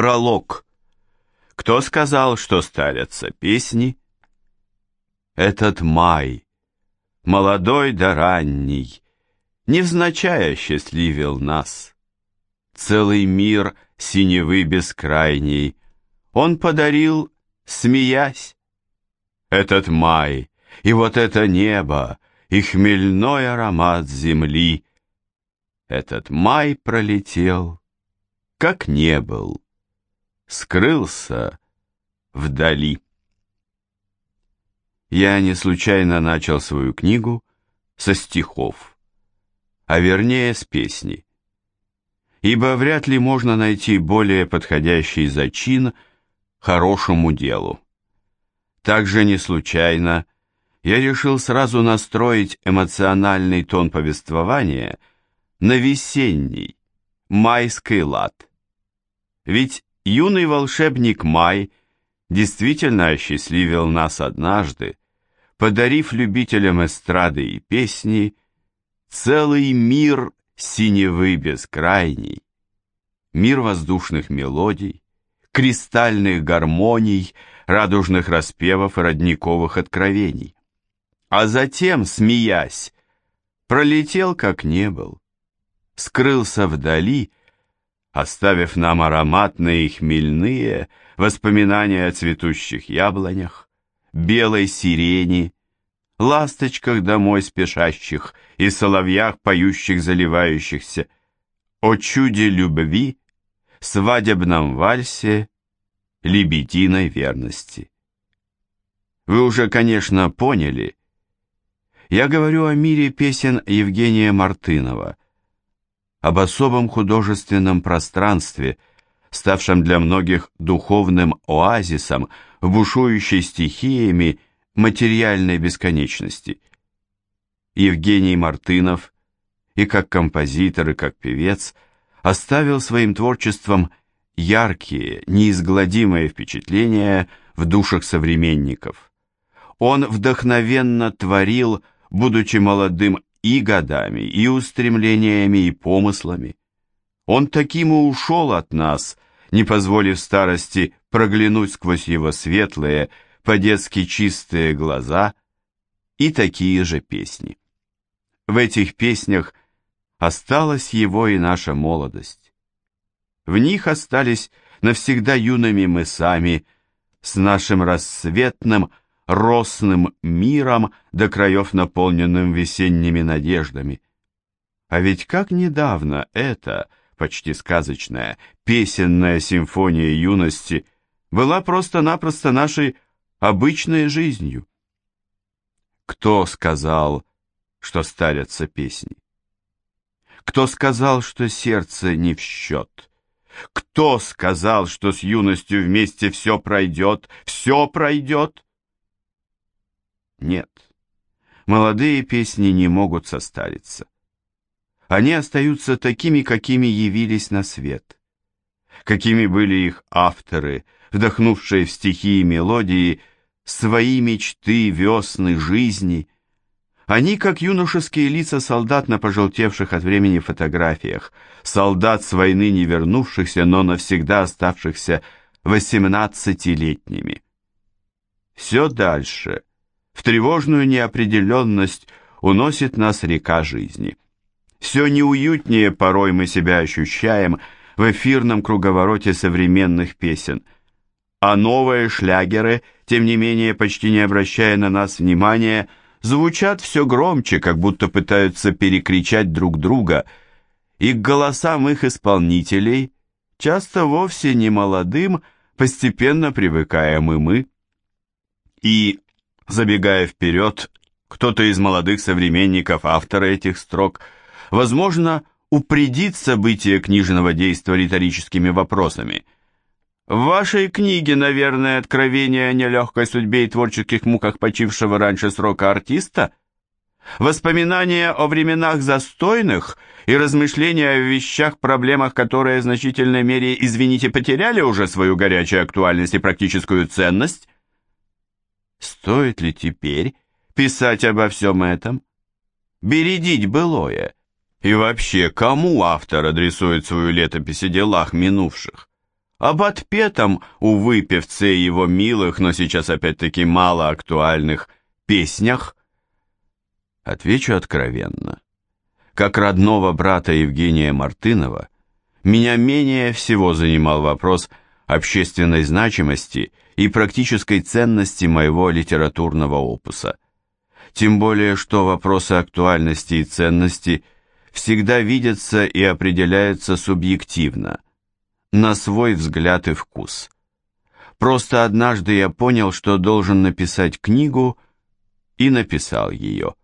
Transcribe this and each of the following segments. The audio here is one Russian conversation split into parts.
Пролог. Кто сказал, что старятся песни? Этот май, молодой да ранний, Невзначай счастливил нас. Целый мир синевы бескрайней Он подарил, смеясь. Этот май и вот это небо, И хмельной аромат земли. Этот май пролетел, как не был, Скрылся вдали. Я не случайно начал свою книгу со стихов, а вернее с песни, ибо вряд ли можно найти более подходящий зачин хорошему делу. Также не случайно я решил сразу настроить эмоциональный тон повествования на весенний, майский лад. Ведь юный волшебник Май действительно осчастливил нас однажды, подарив любителям эстрады и песни целый мир синевы бескрайний, мир воздушных мелодий, кристальных гармоний, радужных распевов и родниковых откровений. А затем, смеясь, пролетел, как не был, скрылся вдали, оставив нам ароматные и хмельные воспоминания о цветущих яблонях, белой сирени, ласточках домой спешащих и соловьях, поющих, заливающихся, о чуде любви, свадебном вальсе, лебединой верности. Вы уже, конечно, поняли, я говорю о мире песен Евгения Мартынова, об особом художественном пространстве, ставшем для многих духовным оазисом в бушующей стихиями материальной бесконечности. Евгений Мартынов и как композитор, и как певец оставил своим творчеством яркие, неизгладимые впечатления в душах современников. Он вдохновенно творил, будучи молодым и годами, и устремлениями, и помыслами. Он таким и ушел от нас, не позволив старости проглянуть сквозь его светлые, по-детски чистые глаза и такие же песни. В этих песнях осталась его и наша молодость. В них остались навсегда юными мы сами, с нашим рассветным, росным миром, до краев наполненным весенними надеждами. А ведь как недавно это, почти сказочная, песенная симфония юности была просто-напросто нашей обычной жизнью. Кто сказал, что старятся песни? Кто сказал, что сердце не в счет? Кто сказал, что с юностью вместе все пройдет, все пройдет? Нет, молодые песни не могут состариться. Они остаются такими, какими явились на свет. Какими были их авторы, вдохнувшие в стихи и мелодии свои мечты, весны, жизни. Они, как юношеские лица солдат на пожелтевших от времени фотографиях, солдат с войны не вернувшихся, но навсегда оставшихся восемнадцатилетними. Все дальше — в тревожную неопределенность уносит нас река жизни. Все неуютнее порой мы себя ощущаем в эфирном круговороте современных песен. А новые шлягеры, тем не менее, почти не обращая на нас внимания, звучат все громче, как будто пытаются перекричать друг друга, и к голосам их исполнителей, часто вовсе не молодым, постепенно привыкаем и мы. И Забегая вперед, кто-то из молодых современников автора этих строк, возможно, упредит события книжного действия риторическими вопросами. В вашей книге, наверное, откровение о нелегкой судьбе и творческих муках почившего раньше срока артиста? Воспоминания о временах застойных и размышления о вещах, проблемах, которые в значительной мере, извините, потеряли уже свою горячую актуальность и практическую ценность? Стоит ли теперь писать обо всем этом? Бередить былое. И вообще, кому автор адресует свою летопись о делах минувших? об отпетом, увы, певце его милых, но сейчас опять-таки мало актуальных песнях? Отвечу откровенно. Как родного брата Евгения Мартынова, меня менее всего занимал вопрос общественной значимости и практической ценности моего литературного опуса. Тем более, что вопросы актуальности и ценности всегда видятся и определяются субъективно – на свой взгляд и вкус. Просто однажды я понял, что должен написать книгу, и написал ее.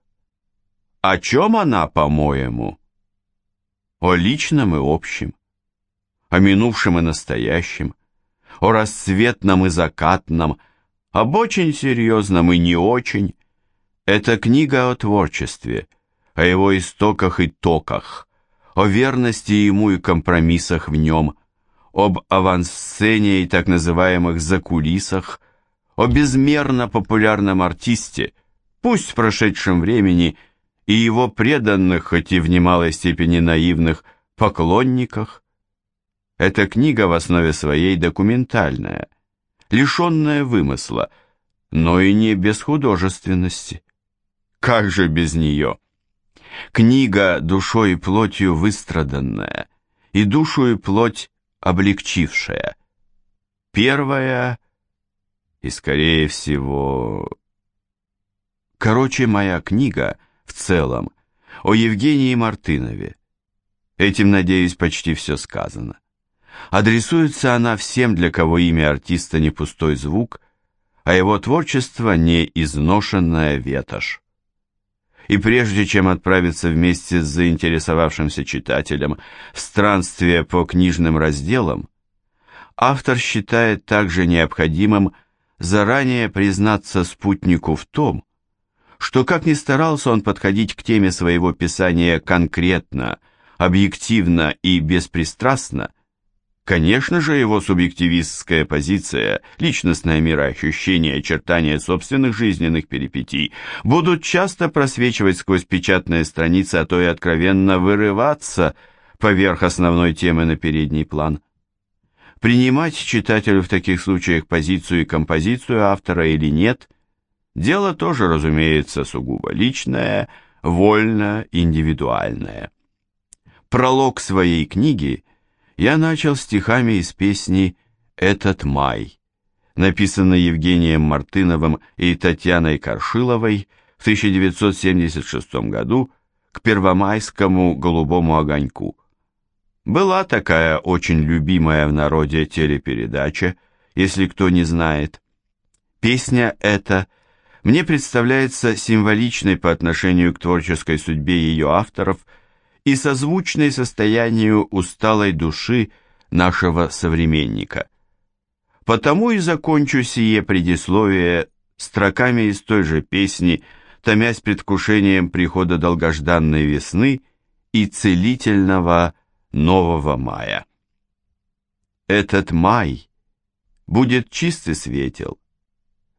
О чем она, по-моему? О личном и общем, о минувшем и настоящем, о расцветном и закатном, об очень серьезном и не очень. Это книга о творчестве, о его истоках и токах, о верности ему и компромиссах в нем – об авансцене и так называемых закулисах, о безмерно популярном артисте, пусть в прошедшем времени, и его преданных, хоть и в немалой степени наивных, поклонниках. Эта книга в основе своей документальная, лишенная вымысла, но и не без художественности. Как же без нее? Книга душой и плотью выстраданная, и душу и плоть облегчившая. Первая и, скорее всего... Короче, моя книга в целом о Евгении Мартынове. Этим, надеюсь, почти все сказано. Адресуется она всем, для кого имя артиста не пустой звук, а его творчество не изношенная ветошь. И прежде чем отправиться вместе с заинтересовавшимся читателем в странствие по книжным разделам, автор считает также необходимым заранее признаться спутнику в том, что как ни старался он подходить к теме своего писания конкретно, объективно и беспристрастно, Конечно же, его субъективистская позиция, личностное мироощущение, очертания собственных жизненных перипетий будут часто просвечивать сквозь печатные страницы, а то и откровенно вырываться поверх основной темы на передний план. Принимать читателю в таких случаях позицию и композицию автора или нет, дело тоже, разумеется, сугубо личное, вольно, индивидуальное. Пролог своей книги – я начал стихами из песни «Этот май», написанной Евгением Мартыновым и Татьяной Коршиловой в 1976 году к первомайскому голубому огоньку. Была такая очень любимая в народе телепередача, если кто не знает. Песня эта мне представляется символичной по отношению к творческой судьбе ее авторов – и созвучной состоянию усталой души нашего современника. Потому и закончу сие предисловие строками из той же песни, томясь предвкушением прихода долгожданной весны и целительного нового мая. Этот май будет чистый светел,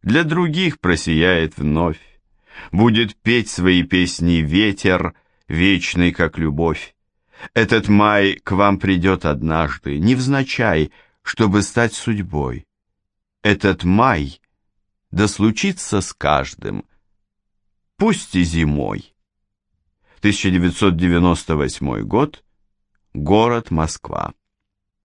для других просияет вновь, будет петь свои песни ветер, вечный, как любовь. Этот май к вам придет однажды, невзначай, чтобы стать судьбой. Этот май да случится с каждым, пусть и зимой. 1998 год, город Москва.